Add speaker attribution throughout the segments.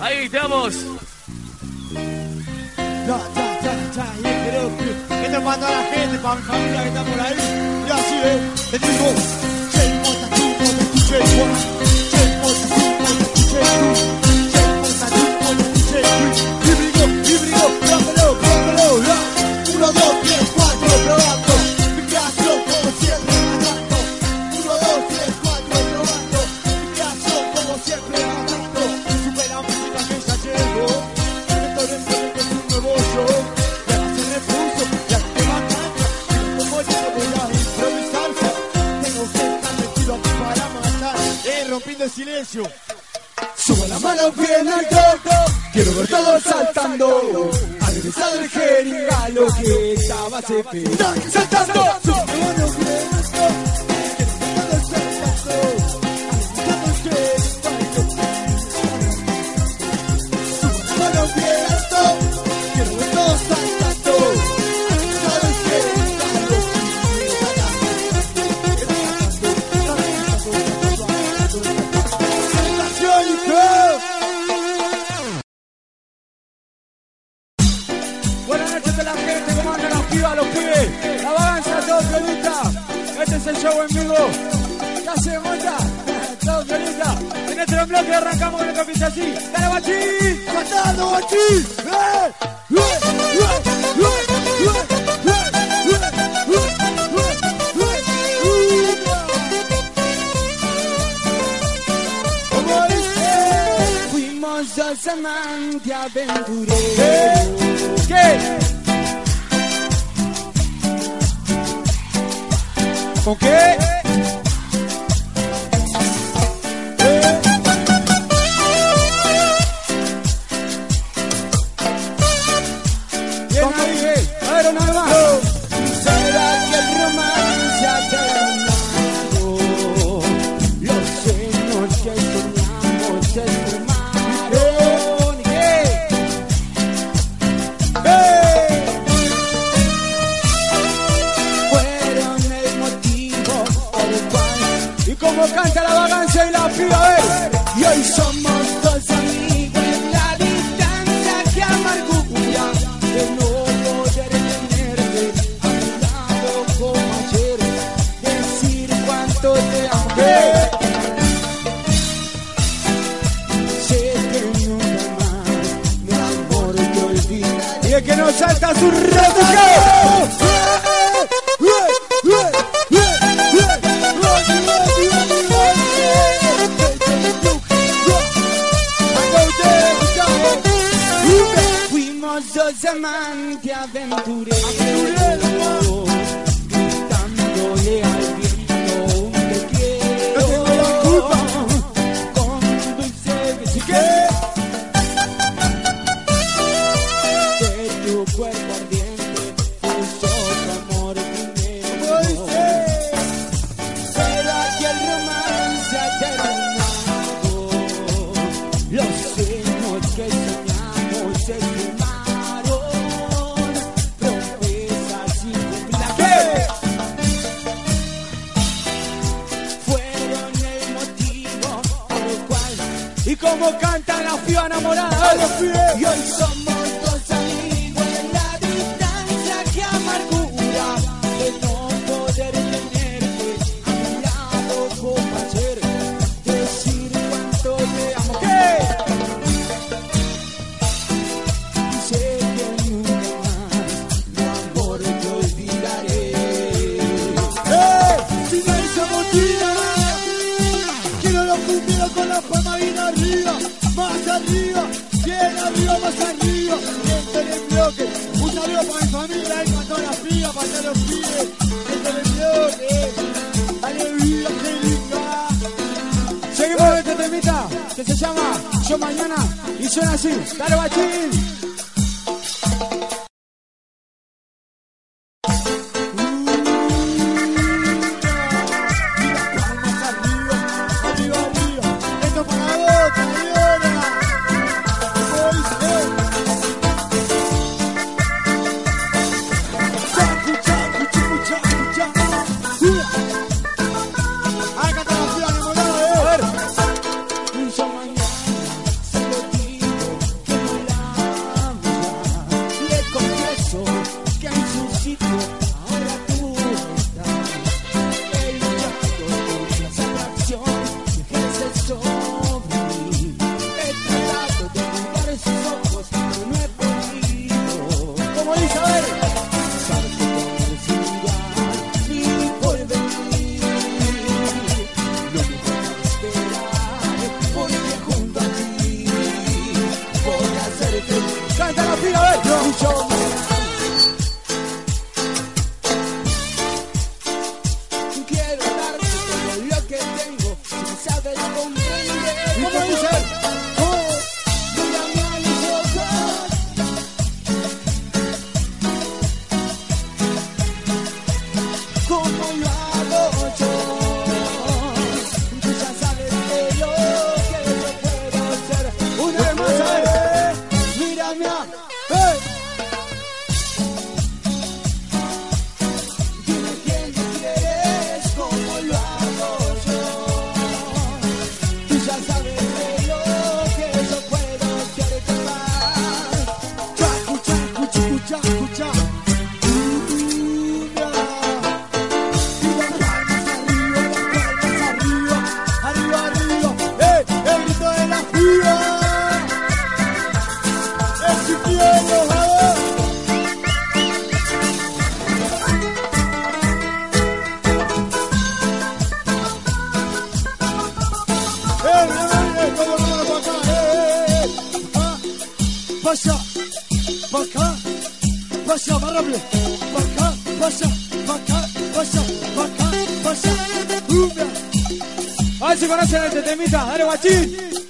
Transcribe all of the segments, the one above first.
Speaker 1: Ahí estamos.
Speaker 2: Ya, ya, ya, ya, ya, quiero que lo que te mando a la gente para mi familia que está por ahí. Y así es, te digo, J-Mota, J-Mota, J-Mota. Quiero ver todos saltando. Ha regresado el jeringa lo que estabas esperando. Saltando.
Speaker 3: Okay. que
Speaker 4: no
Speaker 3: salta su reducado.
Speaker 4: Fuimos dos amantes aventureros.
Speaker 3: y como canta la ciudad enamorada.
Speaker 4: Y que
Speaker 3: se llama Yo Mañana y suena así. ¡Dale bachín!
Speaker 2: temita, dale guachín.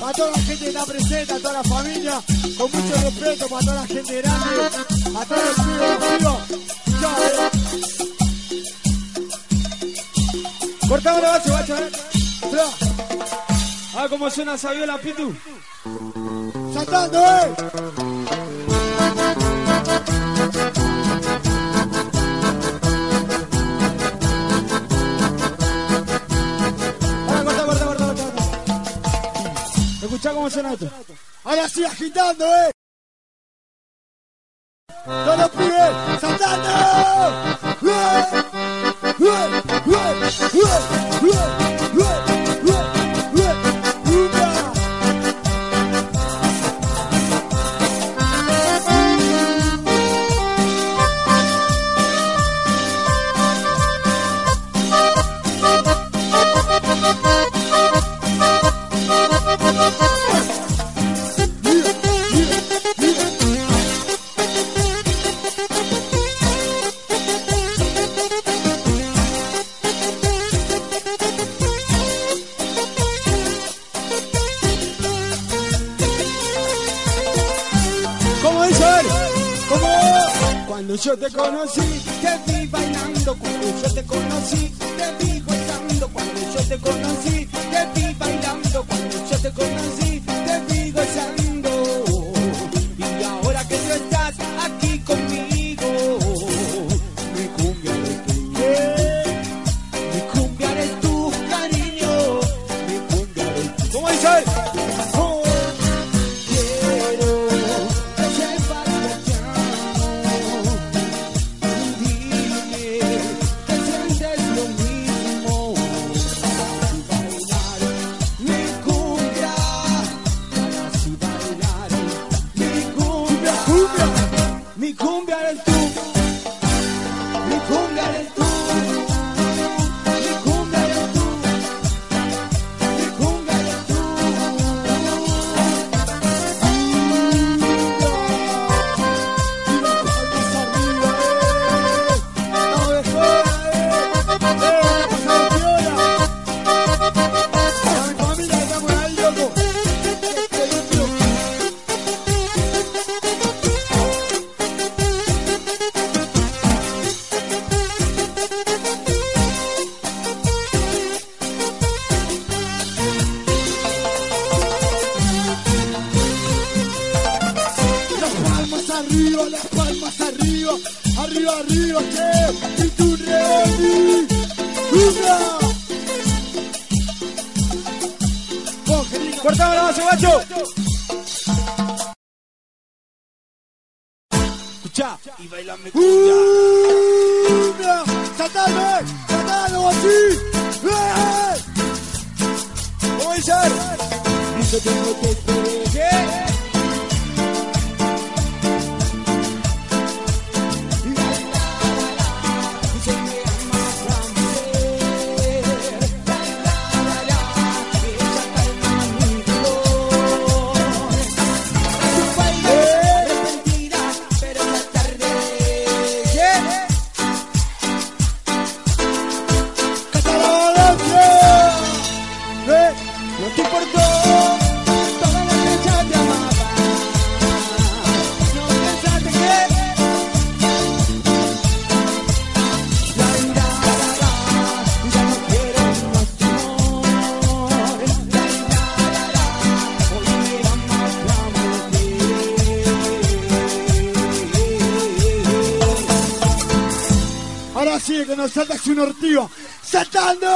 Speaker 5: Para toda la gente que está presente, a toda la familia, con mucho respeto, para toda la gente grande, a todos los pibos, los Chao.
Speaker 2: Cortamos la base, guacho, eh. Ah, cómo suena Sabiola Pitu.
Speaker 5: Saltando, eh.
Speaker 2: escuchá cómo suena esto.
Speaker 5: Ahora sí, agitando, eh. Todos los pibes, saltando.
Speaker 4: Cuando yo te conocí, te vi bailando. Cuando yo te conocí, te vi gozando. Cuando yo te conocí, te vi bailando.
Speaker 2: Richard. Dice
Speaker 4: tengo sigue que nos salta un
Speaker 6: ortigo. ¡Saltando!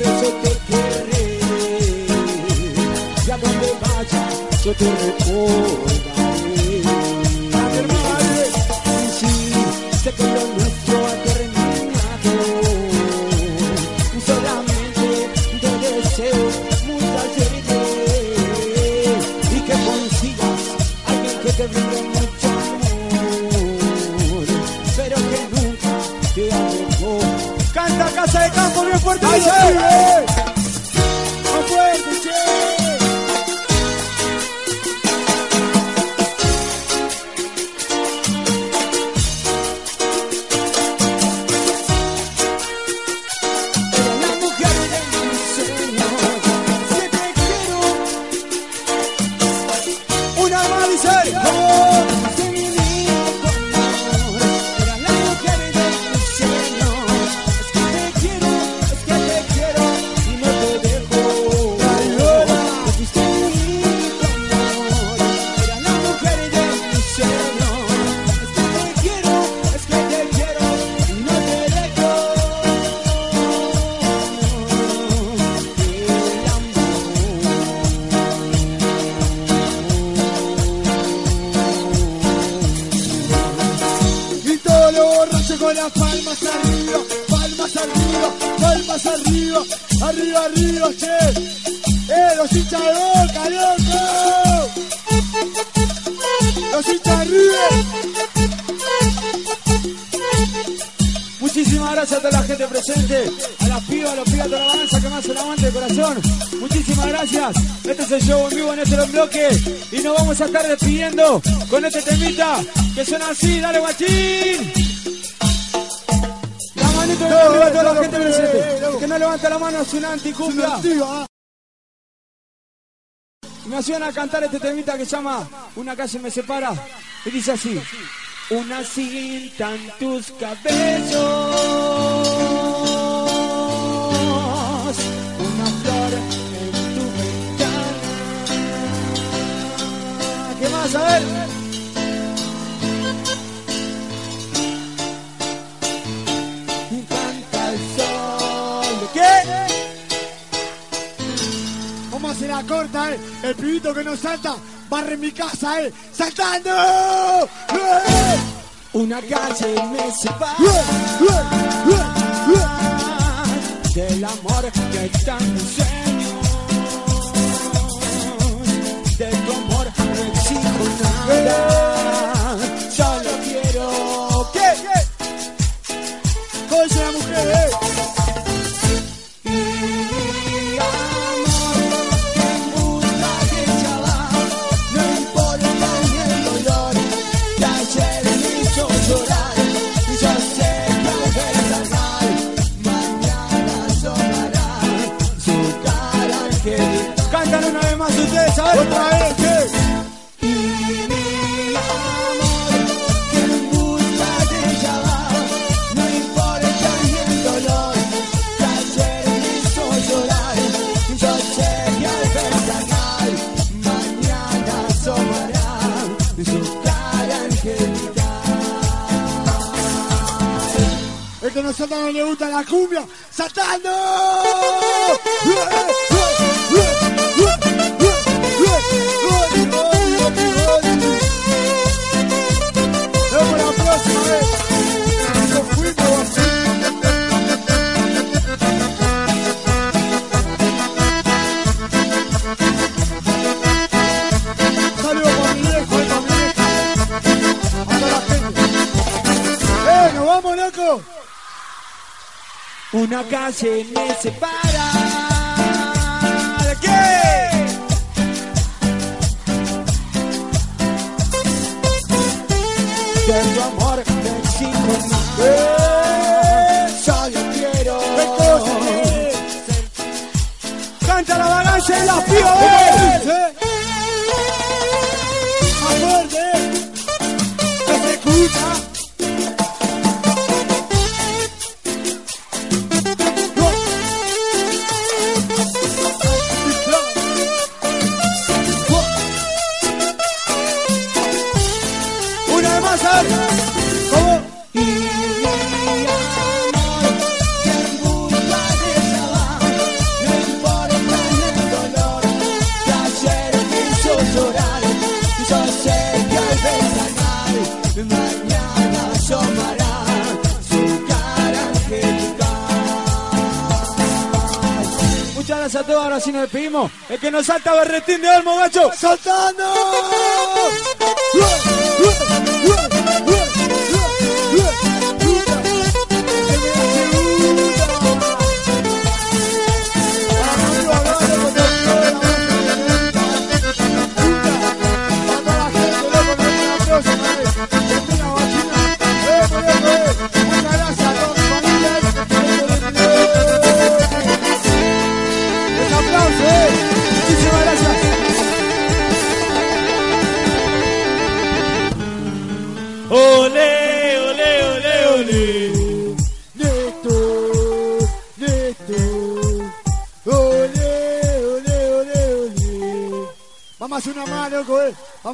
Speaker 6: siempre yo te querré. Y a vaya, yo te
Speaker 2: recuerdo.
Speaker 4: 开始 a estar despidiendo con este temita que suena así, dale guachín. La manito de arriba la gente que no levanta la mano es un anticumbia. Me hacían a cantar este temita que se llama Una calle me separa y dice así. Una cinta en tus cabellos
Speaker 6: Manuel. El sol.
Speaker 4: ¿Qué?
Speaker 5: ¿Cómo se la corta, eh? El pibito que no salta barre mi casa, eh. ¡Saltando! ¡Eh!
Speaker 4: Una calle me separa
Speaker 5: ¡Eh! ¡Eh! ¡Eh!
Speaker 4: del amor que tan cerca
Speaker 2: صدقنا Una
Speaker 4: calle me separa. ¿De qué? De tu amor me exijo más. ¡Eh! Solo quiero.
Speaker 2: ¡Canta la bagaje y las pibas!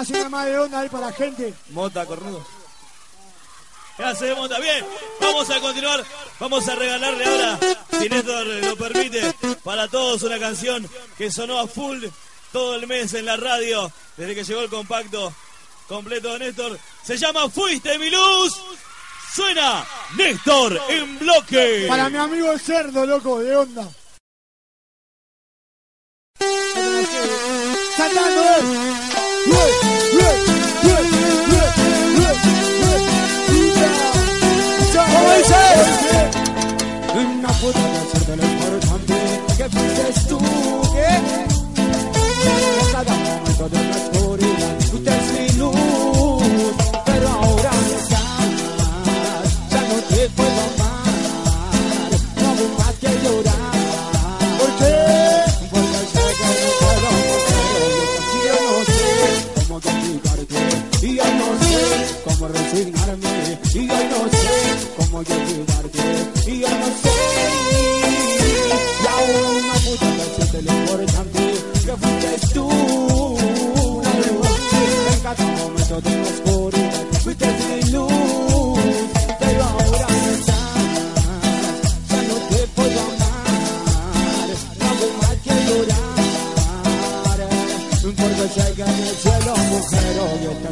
Speaker 5: vamos a una madre onda ahí para la gente.
Speaker 1: Mota, cornudo. ¿Qué hace, Mota? Bien, vamos a continuar. Vamos a regalarle ahora, si Néstor lo permite, para todos una canción que sonó a full todo el mes en la radio, desde que llegó el compacto completo de Néstor. Se llama Fuiste mi luz. Suena Néstor en bloque.
Speaker 5: Para mi amigo el cerdo, loco, de onda. Cantando, eh.
Speaker 4: So they're not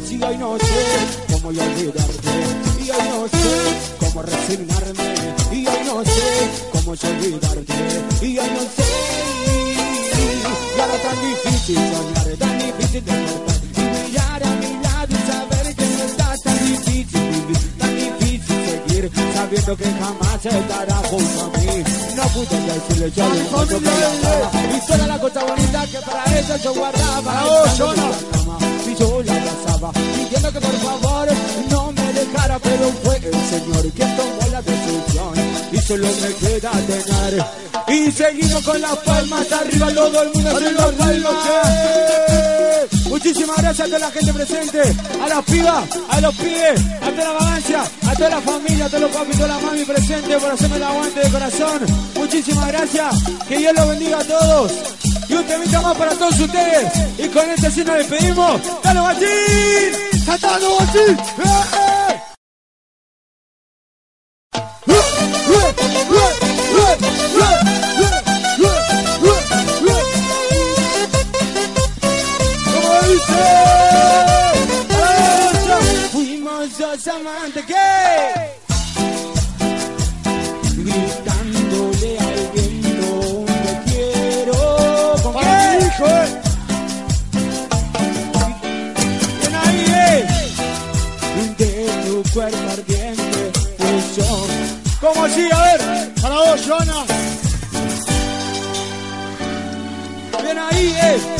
Speaker 4: mujer, hoy no sé cómo yo olvidarte. Y hoy no sé cómo resignarme. Y hoy no sé cómo yo olvidarte. Y hoy no sé. Y ahora tan difícil soñar, tan difícil despertar. Y mirar a mi lado y saber que no estás tan difícil vivir, tan difícil seguir. Sabiendo que jamás estará junto a mí. No pude decirle yo lo mucho que amaba. Y toda la cosa bonita que para ella yo guardaba. Estando en la cama, Y yo la abrazaba, pidiendo que por favor no me dejara, pero fue el Señor quien tomó la decisión y solo me queda tener. Y seguimos con las palmas arriba, todo el mundo en las palmas. Muchísimas gracias a toda la gente presente, a las pibas, a los pibes, a toda la vagancia, a toda la familia, a todos los papis, a toda la mami presente por hacerme el aguante de corazón. Muchísimas gracias, que Dios los bendiga a todos. Y un temita más para todos ustedes. Y con este sí nos despedimos. ¡Dale, Bachín! ¡Cantando, Bachín! ¡Eh, eh! Fuimos dos amantes que ¿Cómo así? A ver,
Speaker 5: Para vos, Joana.
Speaker 4: ven ahí, eh.